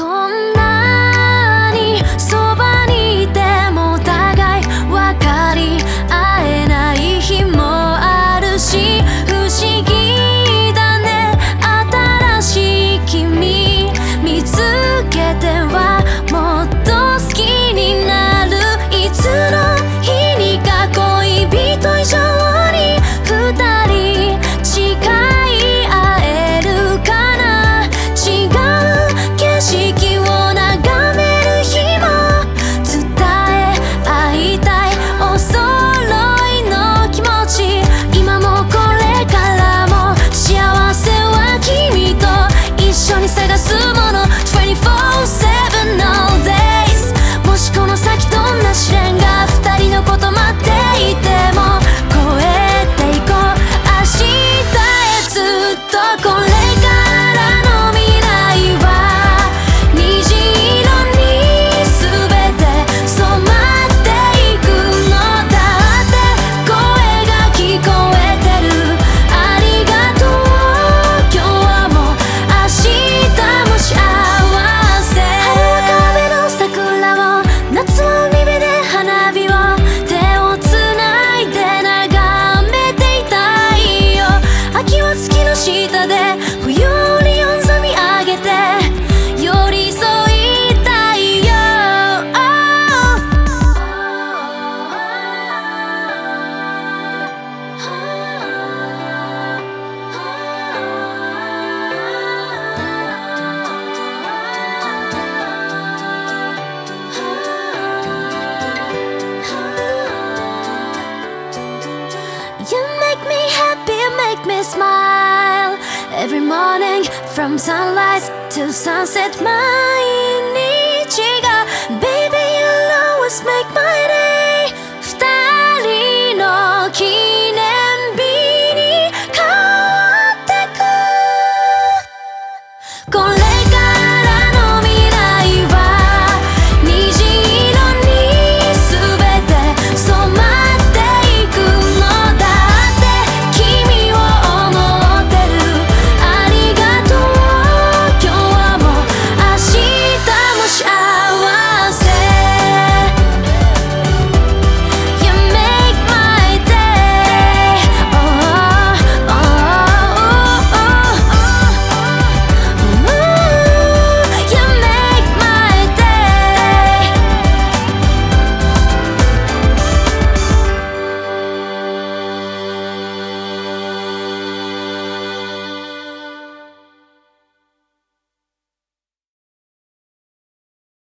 come. Make me smile. Every morning from sunrise to sunset 毎